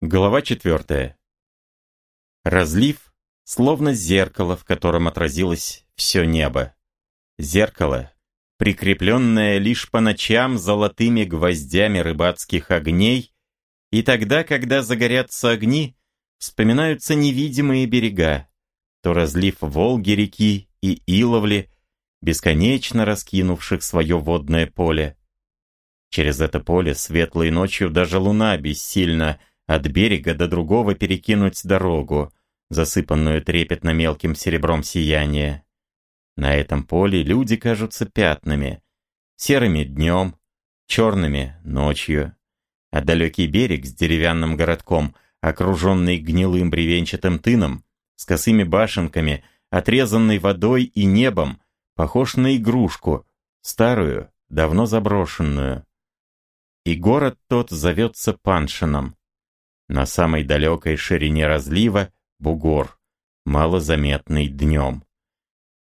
Глава четвертая. Разлив, словно зеркало, в котором отразилось все небо. Зеркало, прикрепленное лишь по ночам золотыми гвоздями рыбацких огней, и тогда, когда загорятся огни, вспоминаются невидимые берега, то разлив Волги реки и Иловли, бесконечно раскинувших свое водное поле. Через это поле светлой ночью даже луна бессильна от берега до другого перекинуть дорогу, засыпанную трепетно мелким серебром сияния. На этом поле люди кажутся пятнами, серыми днем, черными ночью. А далекий берег с деревянным городком, окруженный гнилым бревенчатым тыном, с косыми башенками, отрезанной водой и небом, похож на игрушку, старую, давно заброшенную. И город тот зовется Паншином. На самой далекой ширине разлива бугор, малозаметный днем.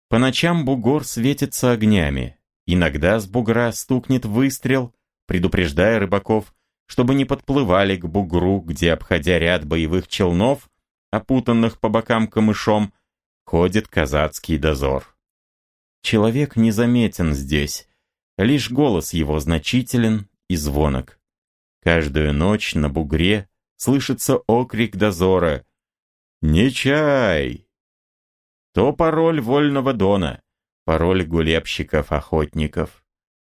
По ночам бугор светится огнями. Иногда с бугра стукнет выстрел, предупреждая рыбаков, чтобы не подплывали к бугру, где, обходя ряд боевых челнов, опутанных по бокам камышом, ходит казацкий дозор. Человек незаметен здесь, лишь голос его значителен и звонок. Каждую ночь на бугре слышится окрик дозора. «Не чай!» То пароль Вольного Дона, пароль гулебщиков-охотников.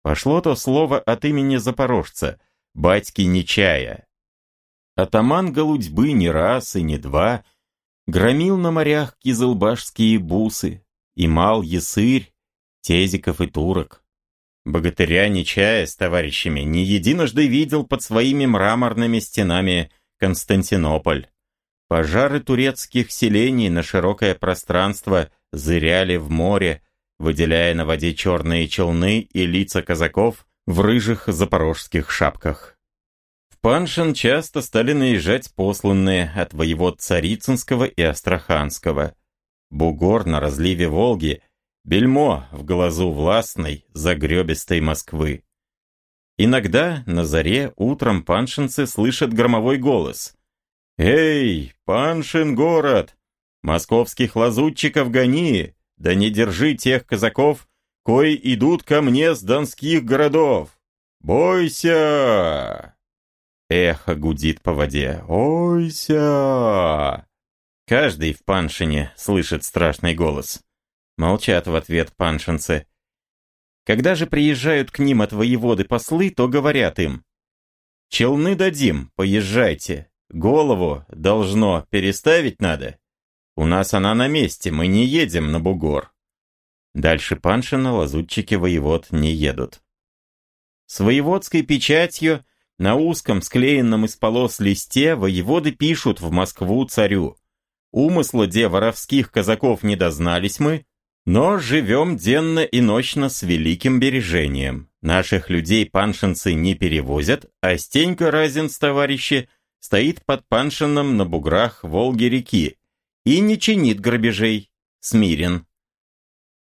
Пошло то слово от имени запорожца, батьки Нечая. Атаман Голудьбы не раз и не два громил на морях кизылбашские бусы, и мал ясырь, тезиков и турок. Богатыря Нечая с товарищами не единожды видел под своими мраморными стенами Константинополь. Пожары турецких селений на широкое пространство зыряли в море, выделяя на воде черные челны и лица казаков в рыжих запорожских шапках. В Паншин часто стали наезжать посланные от воевод Царицынского и Астраханского. Бугор на разливе Волги, бельмо в глазу властной, загребистой Москвы. Иногда на заре утром паншинцы слышат громовой голос. «Эй, Паншин город! Московских лазутчиков гони, да не держи тех казаков, кои идут ко мне с донских городов! Бойся!» Эхо гудит по воде. «Ойся!» Каждый в Паншине слышит страшный голос. Молчат в ответ паншинцы. Когда же приезжают к ним от воеводы послы, то говорят им, «Челны дадим, поезжайте. Голову должно переставить надо. У нас она на месте, мы не едем на бугор». Дальше Паншина лазутчики воевод не едут. С воеводской печатью на узком склеенном из полос листе воеводы пишут в Москву царю. Умысла де воровских казаков не дознались мы, но живем денно и ночно с великим бережением. Наших людей паншинцы не перевозят, а Стенька Разин с товарищи стоит под паншином на буграх Волги-реки и не чинит грабежей, смирен.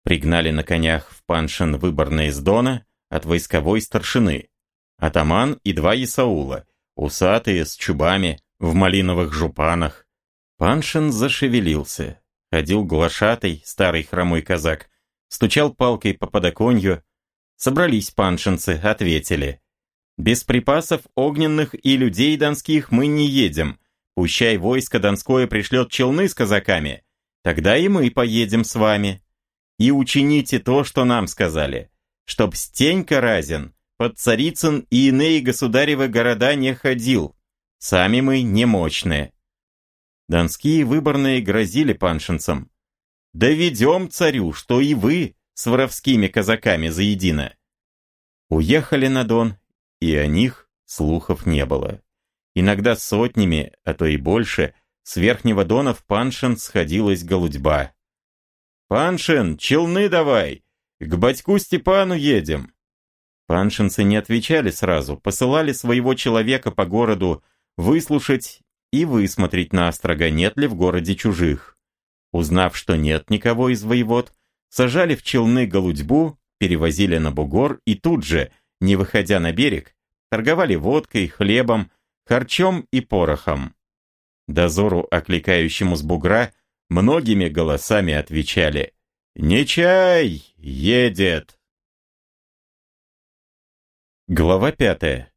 Пригнали на конях в паншин выборные из Дона от войсковой старшины. Атаман и два Исаула, усатые с чубами, в малиновых жупанах. Паншин зашевелился. Ходил глашатый, старый хромой казак, стучал палкой по подоконью. Собрались паншинцы, ответили. Без припасов огненных и людей донских мы не едем. Пущай войско донское пришлет челны с казаками. Тогда и мы поедем с вами. И учините то, что нам сказали. Чтоб Стенька Разин под Царицын и иные государевы города не ходил. Сами мы немощные. Донские выборные грозили паншинцам. «Доведем царю, что и вы с воровскими казаками заедино». Уехали на Дон, и о них слухов не было. Иногда сотнями, а то и больше, с Верхнего Дона в Паншин сходилась голудьба. «Паншин, челны давай! К батьку Степану едем!» Паншинцы не отвечали сразу, посылали своего человека по городу выслушать и высмотреть на острога, нет ли в городе чужих. Узнав, что нет никого из воевод, сажали в челны голудьбу, перевозили на бугор и тут же, не выходя на берег, торговали водкой, хлебом, харчом и порохом. Дозору, окликающему с бугра, многими голосами отвечали «Нечай едет!». Глава пятая.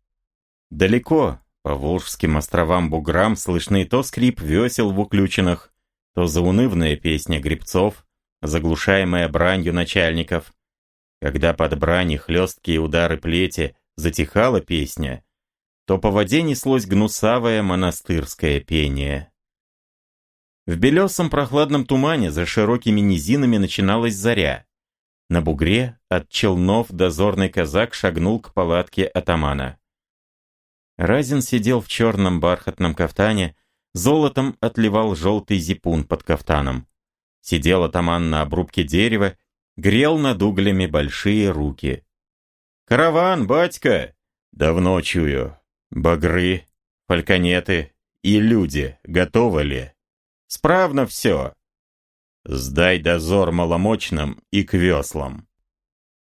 Далеко, по Волжским островам-буграм, слышны то скрип весел в уключенных, то заунывная песня грибцов, заглушаемая бранью начальников. Когда под брани хлесткие удары плети затихала песня, то по воде неслось гнусавое монастырское пение. В белесом прохладном тумане за широкими низинами начиналась заря. На бугре от челнов дозорный казак шагнул к палатке атамана. Разин сидел в черном бархатном кафтане, золотом отливал желтый зипун под кафтаном. Сидел атаман на обрубке дерева, грел над углями большие руки. «Караван, батька!» «Давно чую. Багры, фальконеты и люди готовы ли?» «Справно все!» «Сдай дозор маломочным и к веслам!»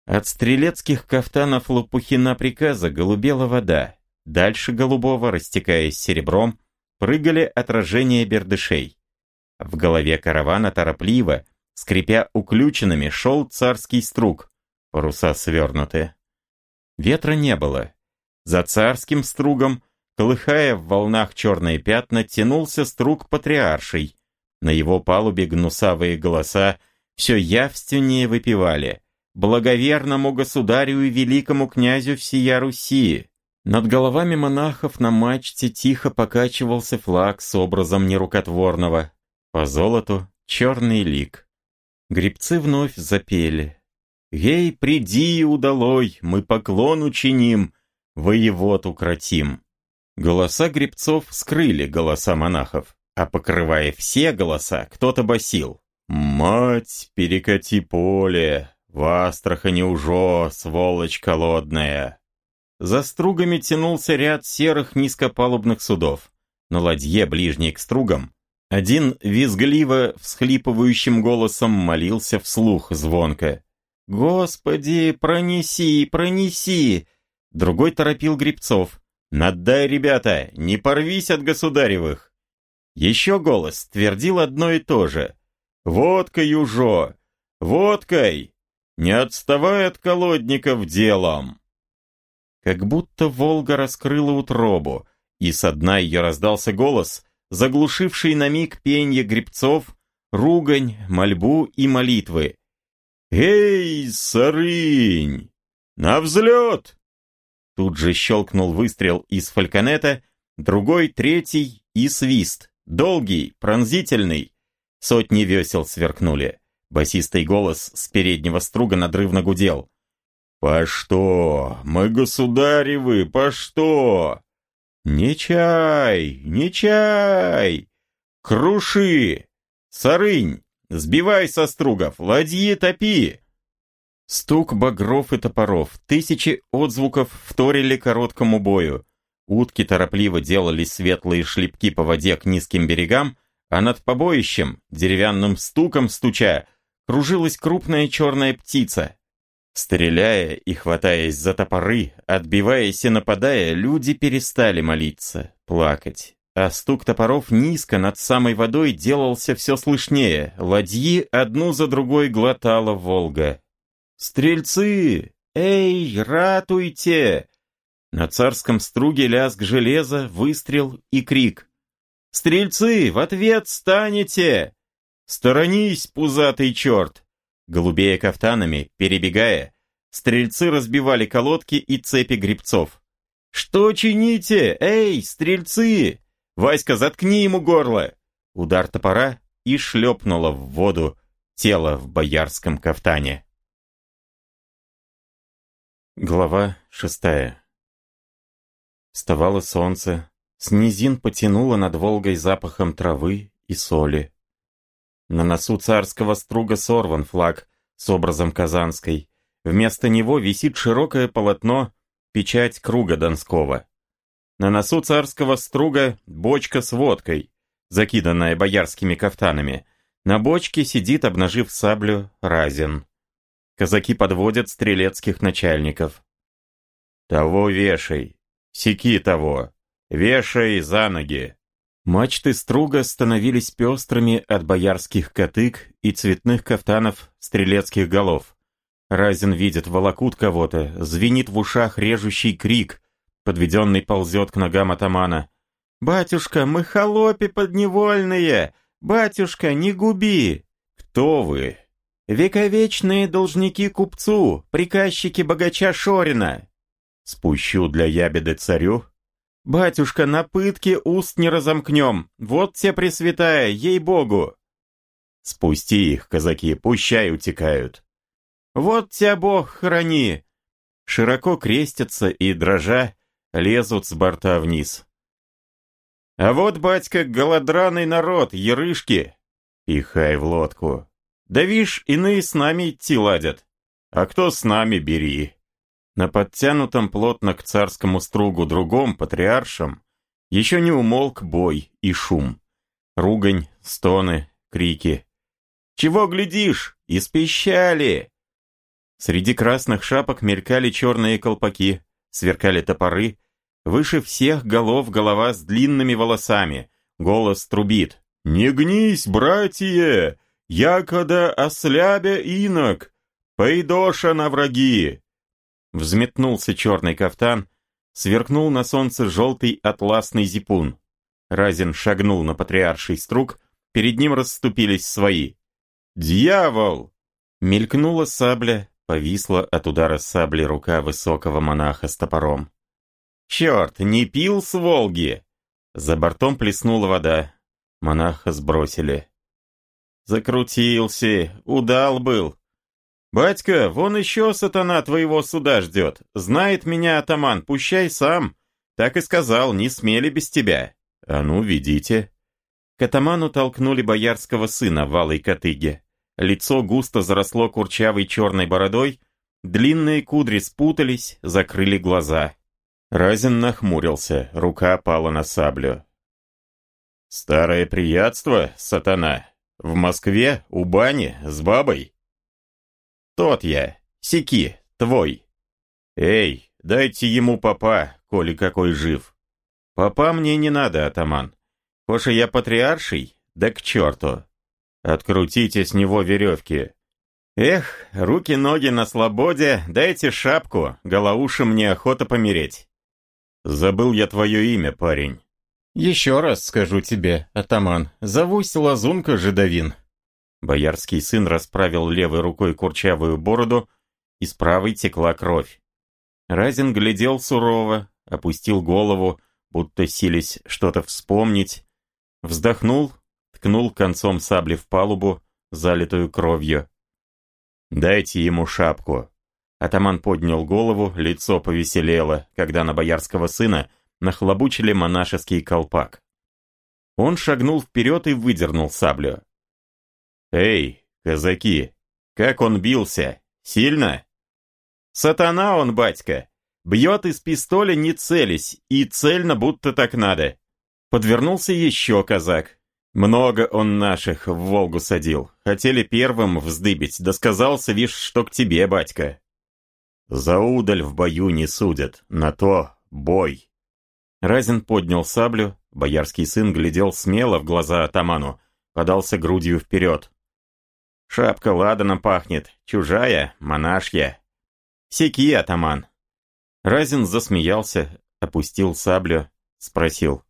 От стрелецких кафтанов Лопухина приказа голубела вода. Дальше голубого, растекаясь серебром, прыгали отражения бердышей. В голове каравана торопливо, скрипя уключенными, шел царский струг, паруса свернуты. Ветра не было. За царским стругом, колыхая в волнах черные пятна, тянулся струг патриарший. На его палубе гнусавые голоса все явственнее выпивали «Благоверному государю и великому князю всея Руси!» Над головами монахов на мачте тихо покачивался флаг с образом нерукотворного. По золоту черный лик. Гребцы вновь запели. «Ей, приди, удалой, мы поклон учиним, воевод укротим». Голоса гребцов скрыли голоса монахов, а покрывая все голоса, кто-то басил. «Мать, перекати поле, в Астрахани уже, сволочь колодная!» За стругами тянулся ряд серых низкопалубных судов. На ладье, ближней к стругам, один визгливо всхлипывающим голосом молился вслух звонко. «Господи, пронеси, пронеси!» Другой торопил грибцов. «Надай, ребята, не порвись от государевых!» Еще голос твердил одно и то же. «Водкой, южо! Водкой! Не отставай от колодников делом!» Как будто Волга раскрыла утробу, и со дна ее раздался голос, заглушивший на миг пенье грибцов, ругань, мольбу и молитвы. «Эй, сарынь! На взлет!» Тут же щелкнул выстрел из фальконета, другой, третий и свист, долгий, пронзительный. Сотни весел сверкнули. Басистый голос с переднего струга надрывно гудел. «По что? Мы государевы, по что?» «Не чай, не чай! Круши! Сарынь, сбивай со стругов, ладьи топи!» Стук багров и топоров, тысячи отзвуков вторили короткому бою. Утки торопливо делали светлые шлепки по воде к низким берегам, а над побоищем, деревянным стуком стуча, кружилась крупная черная птица, Стреляя и хватаясь за топоры, отбиваясь и нападая, люди перестали молиться, плакать. А стук топоров низко над самой водой делался все слышнее. Ладьи одну за другой глотала Волга. «Стрельцы! Эй, ратуйте!» На царском струге лязг железа, выстрел и крик. «Стрельцы, в ответ станете!» «Сторонись, пузатый черт! Голубея кафтанами, перебегая, стрельцы разбивали колодки и цепи грибцов. «Что чините? Эй, стрельцы! Васька, заткни ему горло!» Удар топора и шлепнуло в воду тело в боярском кафтане. Глава шестая Вставало солнце, с низин потянуло над Волгой запахом травы и соли. На носу царского струга сорван флаг с образом Казанской. Вместо него висит широкое полотно, печать круга Донского. На носу царского струга бочка с водкой, закиданная боярскими кафтанами. На бочке сидит, обнажив саблю, Разин. Казаки подводят стрелецких начальников. «Того вешай, секи того, вешай за ноги!» Мачты струга становились пестрыми от боярских котык и цветных кафтанов стрелецких голов. Разин видит, волокут кого-то, звенит в ушах режущий крик, подведенный ползет к ногам атамана. «Батюшка, мы холопи подневольные! Батюшка, не губи!» «Кто вы?» «Вековечные должники купцу, приказчики богача Шорина!» «Спущу для ябеды царю?» «Батюшка, на пытке уст не разомкнем, вот те пресвятая, ей-богу!» «Спусти их, казаки, пущай утекают!» «Вот тебя Бог храни!» Широко крестятся и, дрожа, лезут с борта вниз. «А вот, батька, голодраный народ, ерышки!» «Пихай в лодку!» «Да вишь, иные с нами идти ладят!» «А кто с нами, бери!» На подтянутом плотно к царскому стругу другом, патриаршем, еще не умолк бой и шум. Ругань, стоны, крики. «Чего глядишь? Испещали!» Среди красных шапок мелькали черные колпаки, сверкали топоры. Выше всех голов голова с длинными волосами. Голос трубит. «Не гнись, братья! Якода ослябя инок! Пойдоша на враги!» Взметнулся черный кафтан, сверкнул на солнце желтый атласный зипун. Разин шагнул на патриарший струк, перед ним расступились свои. «Дьявол!» Мелькнула сабля, повисла от удара сабли рука высокого монаха с топором. «Черт, не пил с Волги!» За бортом плеснула вода. Монаха сбросили. «Закрутился, удал был!» «Батька, вон еще сатана твоего суда ждет. Знает меня атаман, пущай сам. Так и сказал, не смели без тебя. А ну, ведите». К атаману толкнули боярского сына в алой котыге. Лицо густо заросло курчавой черной бородой, длинные кудри спутались, закрыли глаза. Разин нахмурился, рука пала на саблю. «Старое приятство, сатана? В Москве, у бани, с бабой?» «Тот я, Сики, твой». «Эй, дайте ему папа, коли какой жив». «Папа мне не надо, атаман. Коша я патриарший, да к черту. Открутите с него веревки». «Эх, руки-ноги на свободе, дайте шапку, голоуши мне охота помереть». «Забыл я твое имя, парень». «Еще раз скажу тебе, атаман, зовусь Лазунка Жидовин». Боярский сын расправил левой рукой курчавую бороду, из правой текла кровь. Разин глядел сурово, опустил голову, будто сились что-то вспомнить, вздохнул, ткнул концом сабли в палубу, залитую кровью. «Дайте ему шапку». Атаман поднял голову, лицо повеселело, когда на боярского сына нахлобучили монашеский колпак. Он шагнул вперед и выдернул саблю. «Эй, казаки, как он бился? Сильно?» «Сатана он, батька! Бьет из пистоля не целясь, и цельно будто так надо!» Подвернулся еще казак. Много он наших в Волгу садил. Хотели первым вздыбить, да сказался, вишь, что к тебе, батька. За удаль в бою не судят, на то бой. Разин поднял саблю, боярский сын глядел смело в глаза атаману, подался грудью вперед. Шапка ладаном пахнет, чужая, монашья. Секи, атаман. Разин засмеялся, опустил саблю, спросил.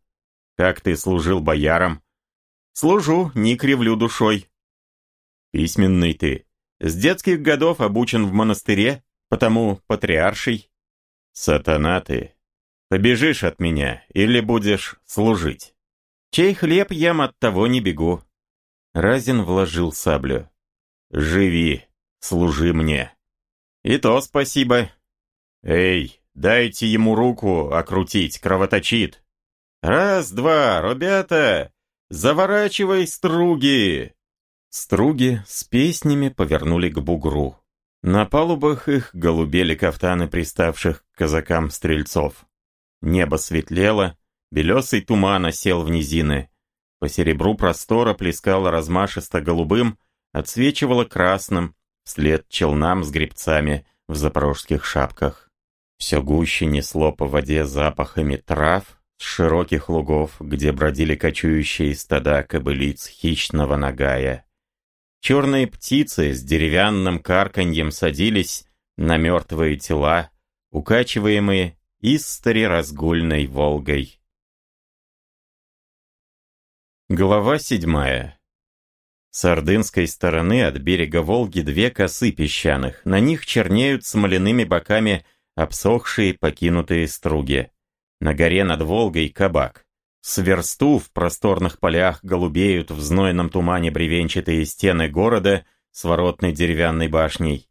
Как ты служил боярам? Служу, не кривлю душой. Письменный ты. С детских годов обучен в монастыре, потому патриарший. Сатана ты. Побежишь от меня или будешь служить? Чей хлеб ем, от того не бегу. Разин вложил саблю. Живи, служи мне. И то спасибо. Эй, дайте ему руку окрутить, кровоточит. Раз-два, ребята, заворачивай струги. Струги с песнями повернули к бугру. На палубах их голубели кафтаны приставших к казакам стрельцов. Небо светлело, белесый туман осел в низины. По серебру простора плескало размашисто голубым, отсвечивало красным, вслед челнам с гребцами в запорожских шапках. Все гуще несло по воде запахами трав, с широких лугов, где бродили кочующие стада кобылиц хищного нагая. Черные птицы с деревянным карканьем садились на мертвые тела, укачиваемые истори разгульной Волгой. Глава седьмая. С ордынской стороны от берега Волги две косы песчаных. На них чернеют смоляными боками обсохшие покинутые струги. На горе над Волгой кабак. С версту в просторных полях голубеют в знойном тумане бревенчатые стены города с воротной деревянной башней.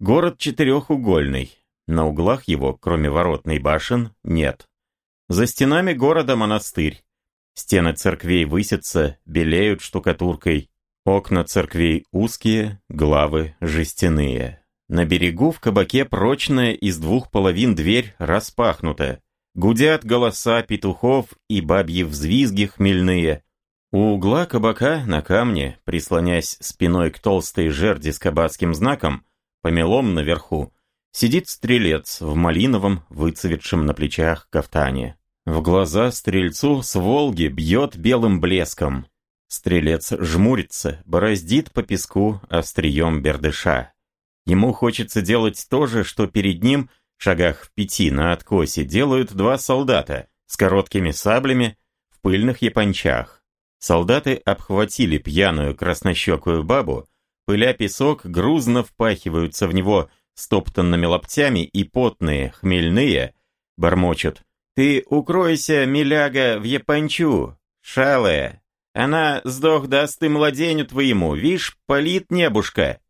Город четырехугольный. На углах его, кроме воротной башен, нет. За стенами города монастырь. Стены церквей высятся, белеют штукатуркой. Окна церквей узкие, главы жестяные. На берегу в кабаке прочная из двух половин дверь распахнута. Гудят голоса петухов и бабьи взвизги хмельные. У угла кабака на камне, прислонясь спиной к толстой жерди с кабацким знаком, помелом наверху, сидит стрелец в малиновом, выцветшем на плечах кафтане. В глаза стрельцу с Волги бьет белым блеском. Стрелец жмурится, бороздит по песку острием бердыша. Ему хочется делать то же, что перед ним шагах в пяти на откосе делают два солдата с короткими саблями в пыльных япончах. Солдаты обхватили пьяную краснощекую бабу, пыля песок грузно впахиваются в него стоптанными лоптями и потные, хмельные, бормочут. «Ты укройся, миляга, в япончу, шалая. Она сдох даст ты младеню твоему, вишь, палит небушка».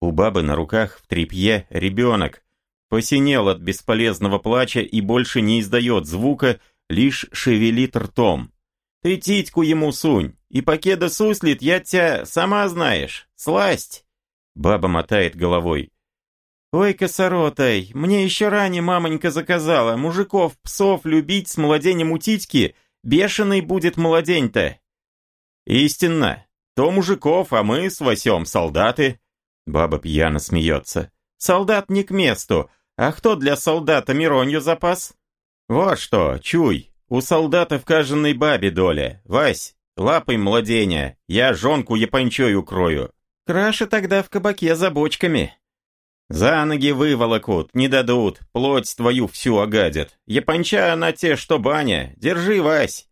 У бабы на руках в тряпье ребенок, посинел от бесполезного плача и больше не издает звука, лишь шевелит ртом. «Ты титьку ему сунь, и покеда суслит, я тебя сама знаешь, сласть!» Баба мотает головой. «Ой, косоротай, мне еще ранее мамонька заказала, мужиков, псов любить с младенем у титьки, бешеный будет младень-то!» «Истинно, то мужиков, а мы с Васем солдаты!» Баба пьяно смеется. «Солдат не к месту, а кто для солдата Миронью запас? Вот что, чуй, у солдата в каждой бабе доля. Вась, лапой младеня, я жонку япончой укрою. Краше тогда в кабаке за бочками. За ноги выволокут, не дадут, плоть твою всю огадят. Японча на те, что баня, держи, Вась.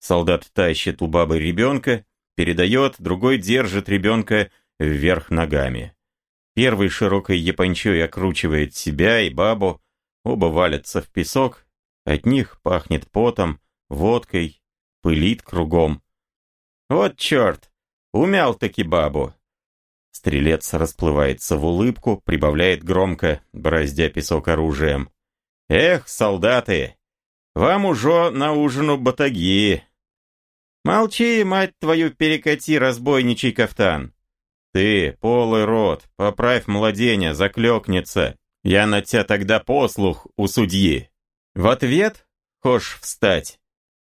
Солдат тащит у бабы ребенка, передает, другой держит ребенка вверх ногами. Первый широкой япончой окручивает себя и бабу, оба валятся в песок, от них пахнет потом, водкой, пылит кругом. Вот черт, умял-таки бабу. Стрелец расплывается в улыбку, прибавляет громко, бороздя песок оружием. Эх, солдаты, вам уже на ужину батаги. Молчи, мать твою, перекати, разбойничий кафтан. «Ты, полый рот, поправь младеня, заклёкнется. Я на тебя тогда послух у судьи». «В ответ? Хошь встать?»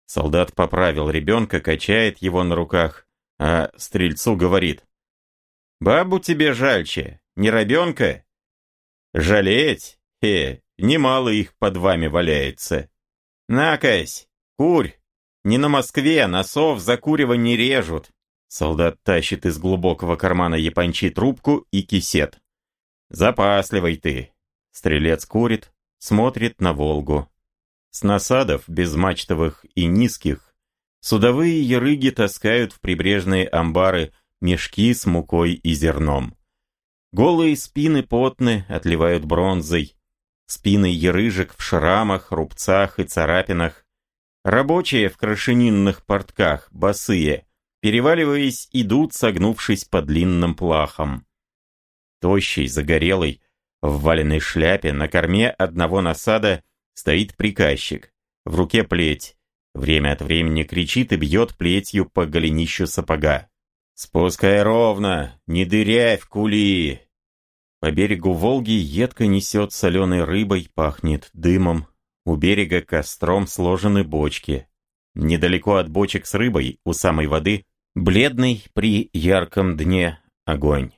Солдат поправил ребенка, качает его на руках, а стрельцу говорит. «Бабу тебе жальче, не ребенка?» «Жалеть? Э, немало их под вами валяется. Накась, курь, не на Москве, носов за курево не режут. Солдат тащит из глубокого кармана япончи трубку и кисет. «Запасливый ты!» Стрелец курит, смотрит на Волгу. С насадов, безмачтовых и низких, судовые ярыги таскают в прибрежные амбары мешки с мукой и зерном. Голые спины потны, отливают бронзой. Спины ярыжек в шрамах, рубцах и царапинах. Рабочие в крашенинных портках, босые, переваливаясь, идут, согнувшись по длинным плахам. Тощий, загорелый, в валенной шляпе на корме одного насада стоит приказчик. В руке плеть. Время от времени кричит и бьет плетью по голенищу сапога. «Спускай ровно! Не дыряй в кули!» По берегу Волги едко несет соленой рыбой, пахнет дымом. У берега костром сложены бочки. Недалеко от бочек с рыбой, у самой воды, Бледный при ярком дне огонь.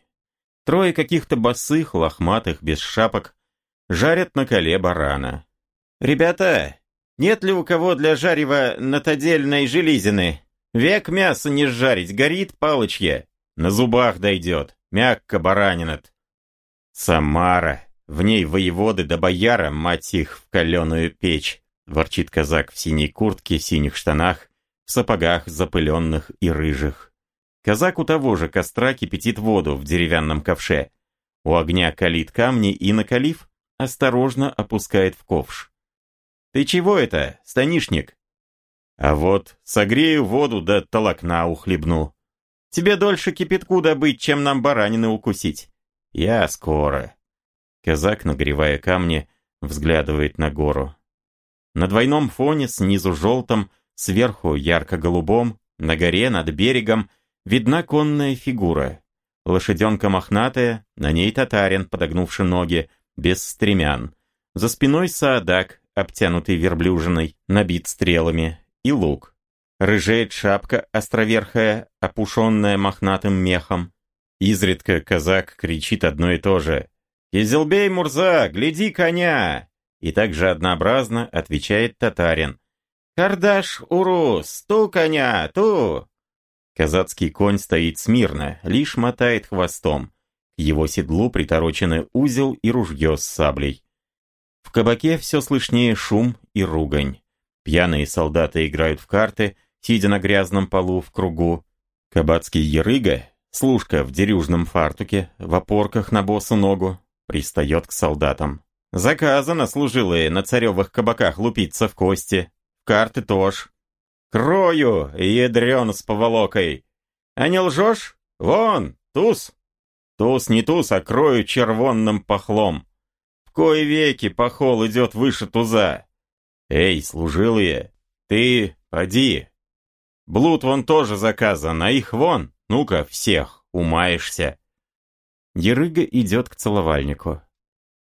Трое каких-то босых, лохматых, без шапок, жарят на коле барана. «Ребята, нет ли у кого для жарева натодельной железины? Век мяса не жарить, горит палочье. На зубах дойдет, мягко баранинат. Самара, в ней воеводы да бояра, мать их, в каленую печь. Ворчит казак в синей куртке, синих штанах, в сапогах запыленных и рыжих. Казак у того же костра кипятит воду в деревянном ковше. У огня калит камни и, накалив, осторожно опускает в ковш. «Ты чего это, станишник?» «А вот согрею воду да толокна ухлебну. Тебе дольше кипятку добыть, чем нам баранины укусить. Я скоро». Казак, нагревая камни, взглядывает на гору. На двойном фоне, снизу желтом, сверху ярко-голубом, на горе над берегом, видна конная фигура. Лошаденка мохнатая, на ней татарин, подогнувший ноги, без стремян. За спиной саадак, обтянутый верблюжиной, набит стрелами, и лук. Рыжеет шапка островерхая, опушенная мохнатым мехом. Изредка казак кричит одно и то же. «Кизелбей, Мурза, гляди коня!» И также однообразно отвечает татарин. «Кардаш, урус, ту коня, ту!» Казацкий конь стоит смирно, лишь мотает хвостом. К его седлу приторочены узел и ружье с саблей. В кабаке все слышнее шум и ругань. Пьяные солдаты играют в карты, сидя на грязном полу в кругу. Кабацкий ерыга, служка в дерюжном фартуке, в опорках на босу ногу, пристает к солдатам. Заказано, служилые, на царевых кабаках лупиться в кости. Карты тоже. Крою, ядрен с поволокой. А не лжешь? Вон, туз. Туз не туз, а крою червонным пахлом. В кое веки пахол идет выше туза. Эй, служилые, ты поди. Блуд вон тоже заказан, а их вон, ну-ка, всех, умаешься. Ерыга идет к целовальнику.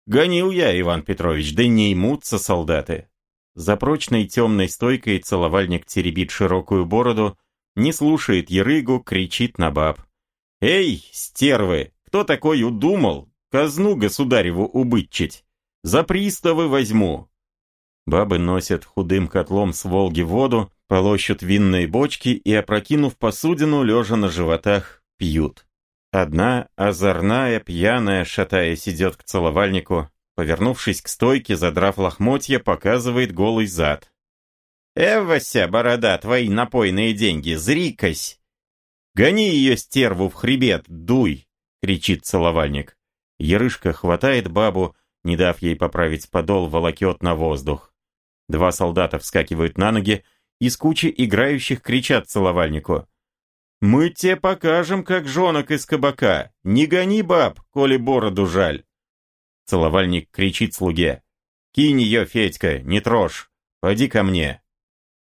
Гонил я, Иван Петрович, да не имутся солдаты. За прочной темной стойкой целовальник теребит широкую бороду, не слушает Ерыгу, кричит на баб. «Эй, стервы, кто такой удумал? Казну государеву убытчить. За приставы возьму. Бабы носят худым котлом с Волги воду, полощут винные бочки и, опрокинув посудину, лежа на животах, пьют. Одна, озорная, пьяная, шатаясь, идет к целовальнику, повернувшись к стойке, задрав лохмотья, показывает голый зад. «Эвася, борода, твои напойные деньги, зрикась!» «Гони ее, стерву, в хребет, дуй!» кричит целовальник. Ярышка хватает бабу, не дав ей поправить подол, волокет на воздух. Два солдата вскакивают на ноги, и с кучи играющих кричат целовальнику. «Мы тебе покажем, как жонок из кабака! Не гони баб, коли бороду жаль!» Целовальник кричит слуге. «Кинь ее, Федька, не трожь! Пойди ко мне!»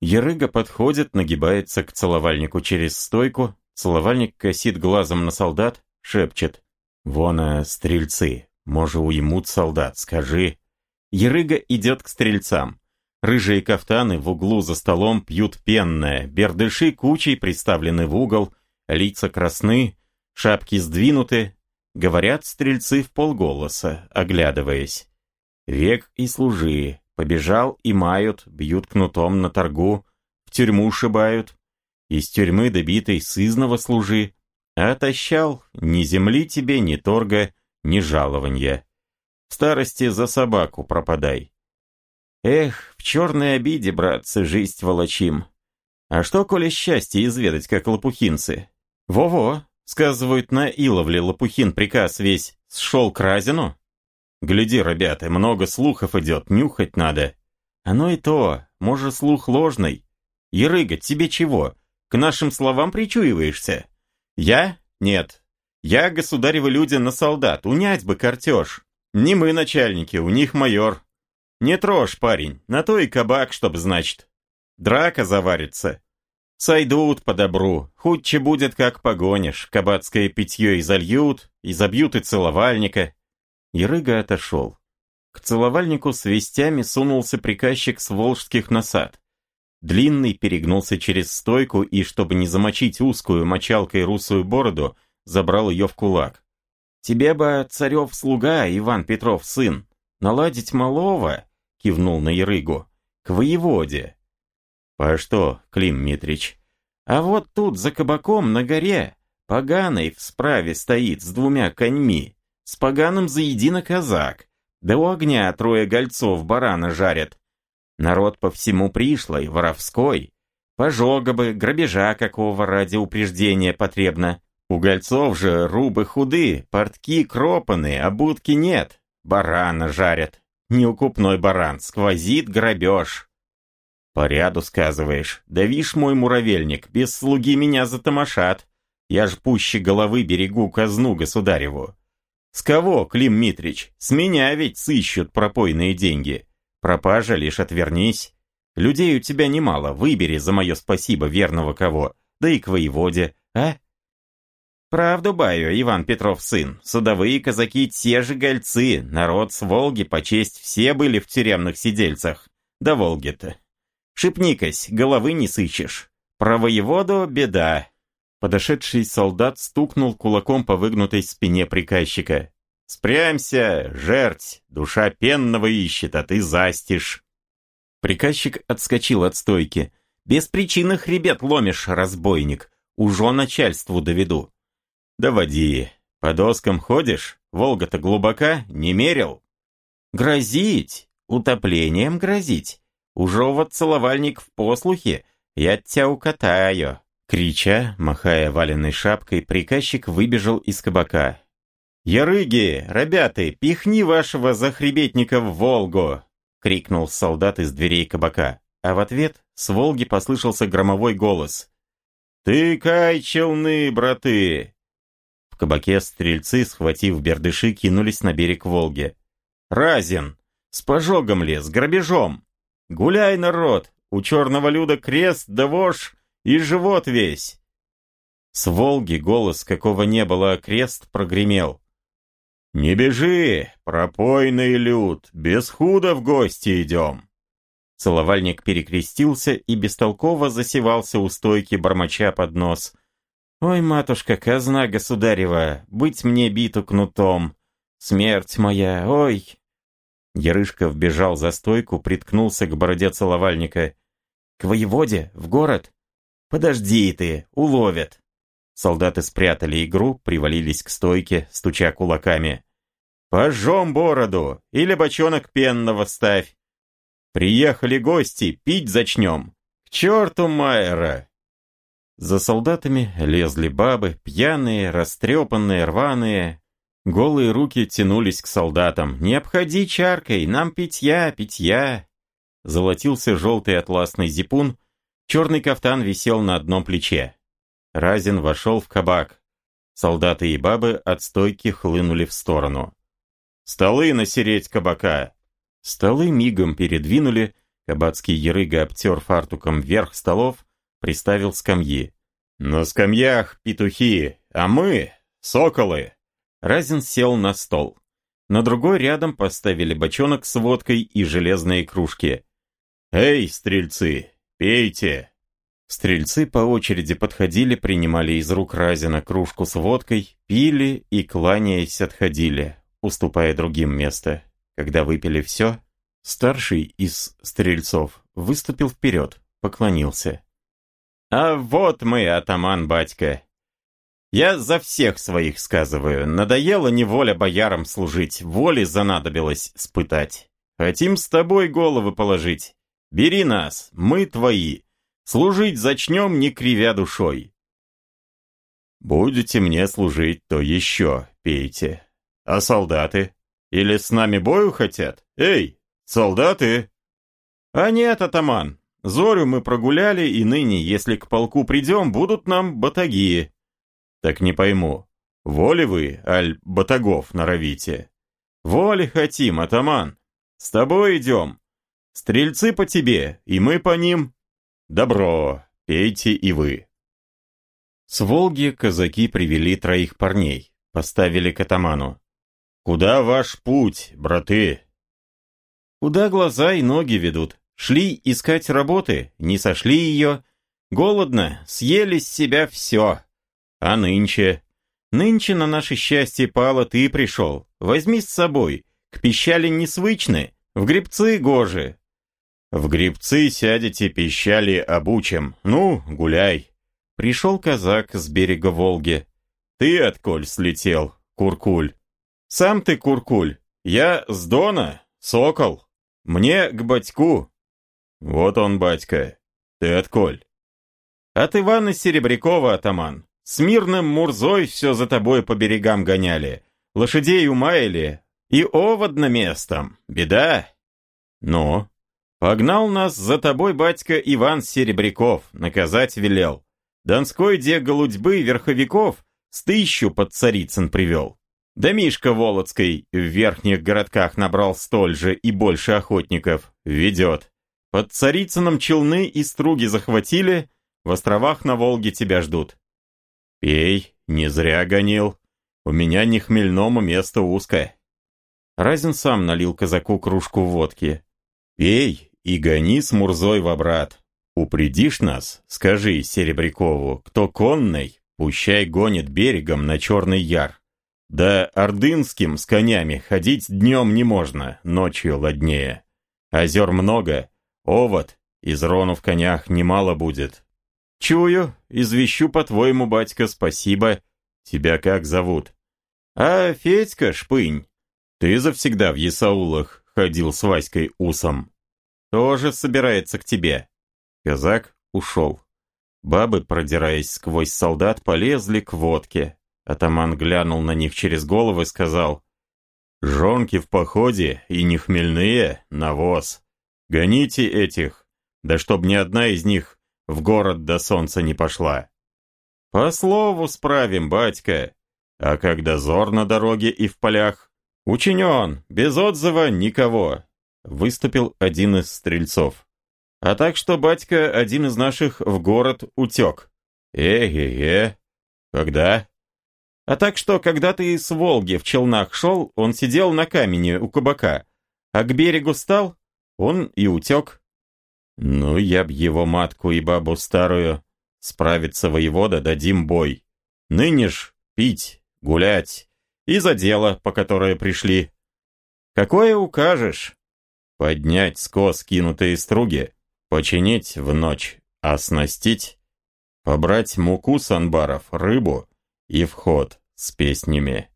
Ярыга подходит, нагибается к целовальнику через стойку, целовальник косит глазом на солдат, шепчет. «Вон, а, стрельцы, може уймут солдат, скажи». Ерыга идет к стрельцам. Рыжие кафтаны в углу за столом пьют пенное, бердыши кучей приставлены в угол, лица красны, шапки сдвинуты. Говорят стрельцы в полголоса, оглядываясь. Век и служи, побежал и мают, бьют кнутом на торгу, в тюрьму шибают. Из тюрьмы добитой сызного служи, Отощал, ни земли тебе, ни торга, ни жалования. В старости за собаку пропадай. Эх, в черной обиде, братцы, жизнь волочим. А что, коли счастье изведать, как лопухинцы? Во-во, сказывают, на Иловле лопухин приказ весь сшел к Разину. Гляди, ребята, много слухов идет, нюхать надо. Оно и то, может, слух ложный. Ерыга, тебе чего? К нашим словам причуиваешься? Я? Нет. Я, государевы люди, на солдат, унять бы картеж. Не мы начальники, у них майор. Не трожь, парень, на то и кабак, чтоб значит. Драка заварится. Сойдут по добру, худче будет, как погонишь. Кабацкое питье изольют, и забьют и целовальника. Ярыга отошел. К целовальнику с вестями сунулся приказчик с волжских насад. Длинный перегнулся через стойку и, чтобы не замочить узкую мочалкой русую бороду, забрал ее в кулак. «Тебе бы, царев слуга, Иван Петров сын, наладить малого», — кивнул на Ярыгу, к воеводе. По что, Клим Митрич? А вот тут, за кабаком, на горе, поганый в справе стоит с двумя коньми, с поганым заедино казак, да у огня трое гольцов барана жарят. Народ по всему пришлый, воровской. Пожога бы, грабежа какого ради упреждения потребно. У гольцов же рубы худы, портки кропаны, а будки нет. Барана жарят. Неукупной баран, сквозит грабеж. По ряду сказываешь. Да вишь мой муравельник, без слуги меня затомашат. Я ж пуще головы берегу казну государеву. С кого, Клим Митрич? С меня ведь сыщут пропойные деньги. Пропажа лишь отвернись. Людей у тебя немало, выбери за мое спасибо верного кого, да и к воеводе, а? Правду баю, Иван Петров сын, судовые казаки те же гольцы, народ с Волги по честь все были в тюремных сидельцах. Да Волги-то. Шипникась, головы не сыщешь. Про воеводу беда. Подошедший солдат стукнул кулаком по выгнутой спине приказчика. «Спрямься, жерть, душа пенного ищет, а ты застишь». Приказчик отскочил от стойки. «Без причины хребет ломишь, разбойник. Ужо начальству доведу». «Доводи. По доскам ходишь? Волга-то глубока, не мерил?» «Грозить! Утоплением грозить! Уже вот целовальник в послухе, я тебя укатаю!» Крича, махая валенной шапкой, приказчик выбежал из кабака. «Ярыги, ребята, пихни вашего захребетника в Волгу!» — крикнул солдат из дверей кабака. А в ответ с Волги послышался громовой голос. «Ты кай челны, браты! Кабаке стрельцы, схватив бердыши, кинулись на берег Волги. «Разин! С пожогом ли, с грабежом! Гуляй, народ! У черного люда крест да вож и живот весь!» С Волги голос, какого не было, крест прогремел. «Не бежи, пропойный люд, без худа в гости идем!» Целовальник перекрестился и бестолково засевался у стойки бормоча под нос. Ой, матушка, казна государева, быть мне биту кнутом. Смерть моя, ой. Ярышка вбежал за стойку, приткнулся к бороде целовальника. К воеводе, в город? Подожди ты, уловят. Солдаты спрятали игру, привалились к стойке, стуча кулаками. «Пожжем бороду! Или бочонок пенного ставь! Приехали гости, пить зачнем! К черту Майера!» За солдатами лезли бабы, пьяные, растрепанные, рваные. Голые руки тянулись к солдатам. «Не обходи чаркой, нам питья, питья!» Золотился желтый атласный зипун, черный кафтан висел на одном плече. Разин вошел в кабак. Солдаты и бабы от стойки хлынули в сторону. «Столы насереть кабака!» Столы мигом передвинули, кабацкий ерыга обтер фартуком вверх столов, приставил скамьи. «На скамьях петухи, а мы — соколы!» Разин сел на стол. На другой рядом поставили бочонок с водкой и железные кружки. «Эй, стрельцы, пейте!» Стрельцы по очереди подходили, принимали из рук Разина кружку с водкой, пили и, кланяясь, отходили, уступая другим место. Когда выпили все, старший из стрельцов выступил вперед, поклонился. А вот мы, атаман батька. Я за всех своих сказываю. Надоело неволя боярам служить, воли занадобилось спытать. Хотим с тобой головы положить. Бери нас, мы твои. Служить зачнем, не кривя душой. Будете мне служить, то еще пейте. А солдаты? Или с нами бою хотят? Эй, солдаты! А нет, атаман, Зорю мы прогуляли, и ныне, если к полку придем, будут нам батаги. Так не пойму, воли вы, аль батагов норовите? Воли хотим, атаман. С тобой идем. Стрельцы по тебе, и мы по ним. Добро, пейте и вы. С Волги казаки привели троих парней, поставили к атаману. «Куда ваш путь, браты?» «Куда глаза и ноги ведут», Шли искать работы, не сошли ее. Голодно, съели с себя все. А нынче? Нынче на наше счастье пало ты пришел. Возьми с собой. К пищали не свычны, в грибцы гожи. В грибцы сядете, пищали, обучим. Ну, гуляй. Пришел казак с берега Волги. Ты отколь слетел, Куркуль? Сам ты, Куркуль. Я с Дона, Сокол. Мне к батьку. Вот он, батька. Ты отколь? От Ивана Серебрякова, атаман. С мирным Мурзой все за тобой по берегам гоняли. Лошадей умаяли. И оводно местом. Беда. Ну, погнал нас за тобой батька Иван Серебряков, наказать велел. Донской де голудьбы верховиков с тысячу под Царицын привел. Да Мишка Володской в верхних городках набрал столь же и больше охотников. Ведет. Под Царицыном челны и струги захватили, в островах на Волге тебя ждут. Пей, не зря гонил. У меня не хмельному место узкое. Разин сам налил казаку кружку водки. Пей и гони с Мурзой в обрат. «Упредишь нас, скажи Серебрякову, кто конный, пущай гонит берегом на Черный Яр. Да ордынским с конями ходить днем не можно, ночью ладнее. Озер много, овод, из рону в конях немало будет. Чую, извещу по-твоему, батька, спасибо. Тебя как зовут? А Федька Шпынь. Ты завсегда в Есаулах ходил с Васькой Усом. Тоже собирается к тебе. Казак ушел. Бабы, продираясь сквозь солдат, полезли к водке. Атаман глянул на них через голову и сказал, «Жонки в походе и не хмельные, навоз. Гоните этих, да чтоб ни одна из них в город до солнца не пошла». «По слову справим, батька. А как дозор на дороге и в полях?» «Учинен, без отзыва никого», — выступил один из стрельцов. А так что батька один из наших в город утек. Э-э-э. Когда? А так что, когда ты с Волги в челнах шел, он сидел на камне у кабака, а к берегу стал, он и утек. Ну, я б его матку и бабу старую. Справится воевода, дадим бой. Ныне ж пить, гулять. И за дело, по которое пришли. Какое укажешь? Поднять скос кинутые струги, Починить в ночь, оснастить, побрать муку с анбаров, рыбу и вход с песнями.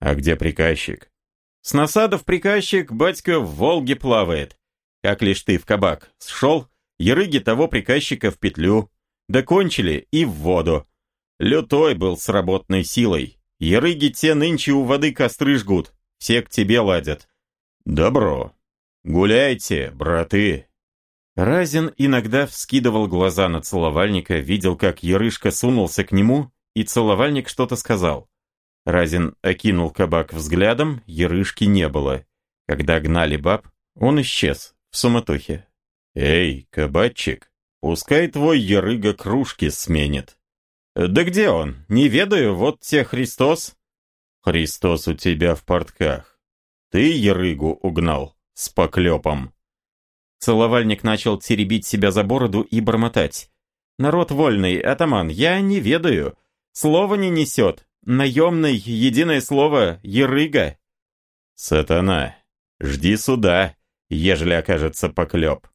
А где приказчик? С насадов приказчик, батька, в Волге плавает. Как лишь ты в кабак сшел, ерыги того приказчика в петлю, докончили и в воду. Лютой был с работной силой. Ерыги те нынче у воды костры жгут, все к тебе ладят. Добро. Гуляйте, браты, Разин иногда вскидывал глаза на целовальника, видел, как Ярышка сунулся к нему, и целовальник что-то сказал. Разин окинул кабак взглядом, Ярышки не было. Когда гнали баб, он исчез в суматохе. «Эй, кабачик, пускай твой Ярыга кружки сменит». «Да где он? Не ведаю, вот те Христос». «Христос у тебя в портках. Ты Ярыгу угнал с поклепом». Целовальник начал теребить себя за бороду и бормотать. «Народ вольный, атаман, я не ведаю. Слово не несет. Наемный, единое слово, ерыга». «Сатана, жди суда, ежели окажется поклеп».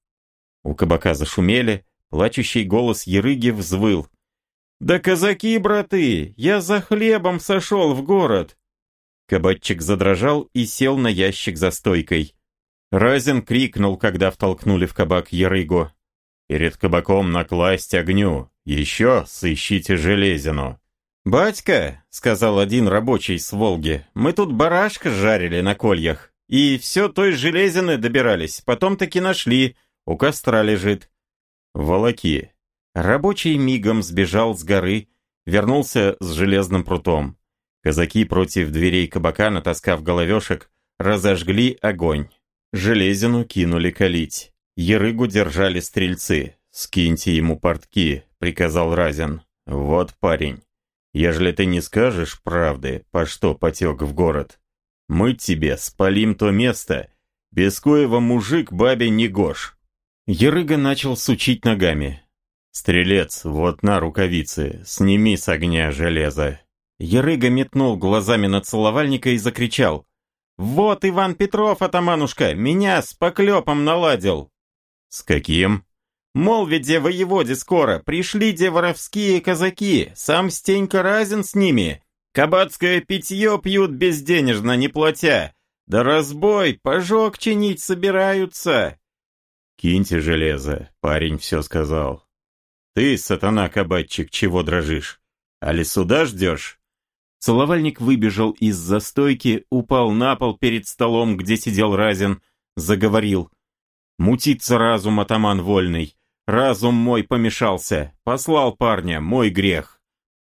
У кабака зашумели, плачущий голос ерыги взвыл. «Да казаки, браты, я за хлебом сошел в город!» Кабачик задрожал и сел на ящик за стойкой. Разин крикнул, когда втолкнули в кабак Ярыгу. «Перед кабаком накласть огню! Еще сыщите железину!» «Батька», — сказал один рабочий с Волги, — «мы тут барашка жарили на кольях, и все той железины добирались, потом таки нашли, у костра лежит». «Волоки». Рабочий мигом сбежал с горы, вернулся с железным прутом. Казаки против дверей кабака, натаскав головешек, разожгли огонь. Железину кинули калить. Ерыгу держали стрельцы. «Скиньте ему портки», — приказал Разин. «Вот парень. Ежели ты не скажешь правды, по что потек в город, мы тебе спалим то место, без коего мужик бабе не гош». Ерыга начал сучить ногами. «Стрелец, вот на рукавицы, сними с огня железо». Ерыга метнул глазами на целовальника и закричал. «Вот Иван Петров, атаманушка, меня с поклепом наладил!» «С каким?» «Мол, ведь де воеводе скоро, пришли де воровские казаки, сам Стенька разен с ними, кабацкое питье пьют безденежно, не платя, да разбой, пожог чинить собираются». «Киньте железо», — парень все сказал. «Ты, сатана-кабатчик, чего дрожишь? Али сюда ждешь?» Целовальник выбежал из застойки, упал на пол перед столом, где сидел Разин, заговорил. «Мутится разум, атаман вольный. Разум мой помешался. Послал парня, мой грех.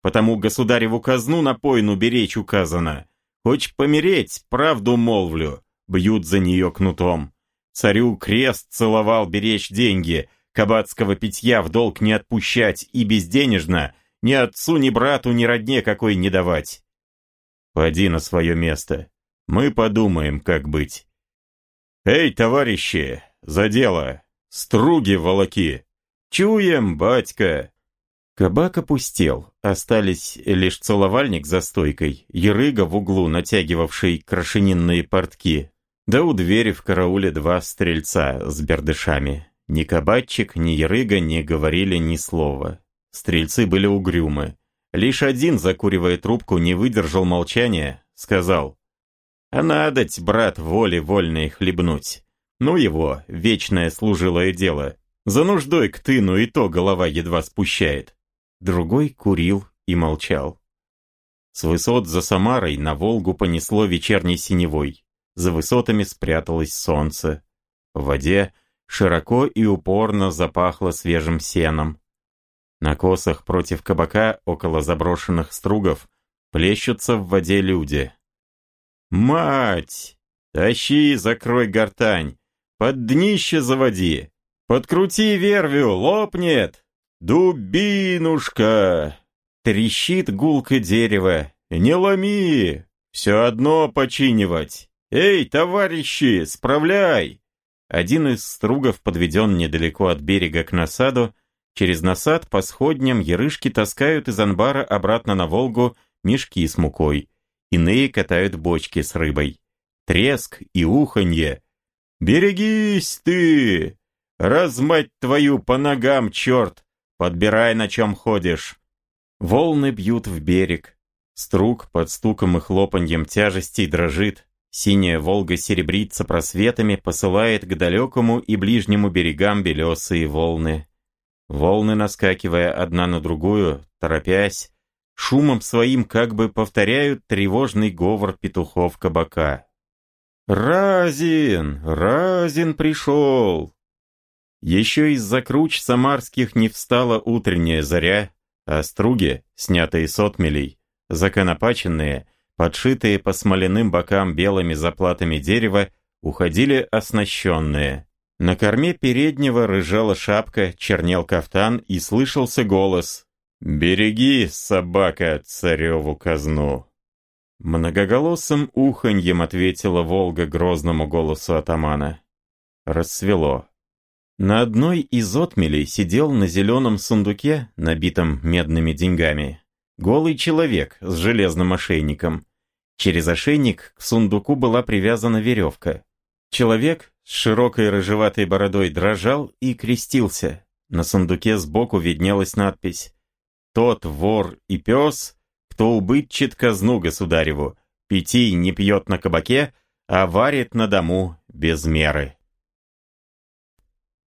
Потому государеву казну на пойну беречь указано. Хочешь помереть, правду молвлю. Бьют за нее кнутом. Царю крест целовал беречь деньги, кабацкого питья в долг не отпущать и безденежно ни отцу, ни брату, ни родне какой не давать. Поди на свое место. Мы подумаем, как быть. Эй, товарищи, за дело! Струги волоки! Чуем, батька!» Кабак опустел, остались лишь целовальник за стойкой, ерыга в углу, натягивавший крашенинные портки, да у двери в карауле два стрельца с бердышами. Ни кабачик, ни ерыга не говорили ни слова. Стрельцы были угрюмы. Лишь один, закуривая трубку, не выдержал молчания, сказал, «А надоть, брат, воли вольной хлебнуть. Ну его, вечное служилое дело. За нуждой к тыну и то голова едва спущает. Другой курил и молчал. С высот за Самарой на Волгу понесло вечерней синевой. За высотами спряталось солнце. В воде широко и упорно запахло свежим сеном. На косах против кабака, около заброшенных стругов, плещутся в воде люди. «Мать! Тащи, закрой гортань! Под днище заводи. Подкрути вервю, лопнет. Дубинушка. Трещит гулка дерева. Не ломи. Все одно починивать. Эй, товарищи, справляй. Один из стругов подведен недалеко от берега к насаду. Через насад по сходням ярышки таскают из анбара обратно на Волгу мешки с мукой. Иные катают бочки с рыбой. Треск и уханье «Берегись ты! Размать твою по ногам, черт! Подбирай, на чем ходишь!» Волны бьют в берег. Струк под стуком и хлопаньем тяжестей дрожит. Синяя Волга серебрится просветами, посылает к далекому и ближнему берегам белесые волны. Волны, наскакивая одна на другую, торопясь, шумом своим как бы повторяют тревожный говор петухов кабака. «Разин! Разин пришел!» Еще из-за круч самарских не встала утренняя заря, а струги, снятые с отмелей, законопаченные, подшитые по смоляным бокам белыми заплатами дерева, уходили оснащенные. На корме переднего рыжала шапка, чернел кафтан и слышался голос «Береги, собака, цареву казну!» Многоголосым уханьем ответила Волга грозному голосу атамана. Рассвело. На одной из отмелей сидел на зеленом сундуке, набитом медными деньгами, голый человек с железным ошейником. Через ошейник к сундуку была привязана веревка. Человек с широкой рыжеватой бородой дрожал и крестился. На сундуке сбоку виднелась надпись «Тот вор и пес, кто убытчит казну государеву, питий не пьет на кабаке, а варит на дому без меры.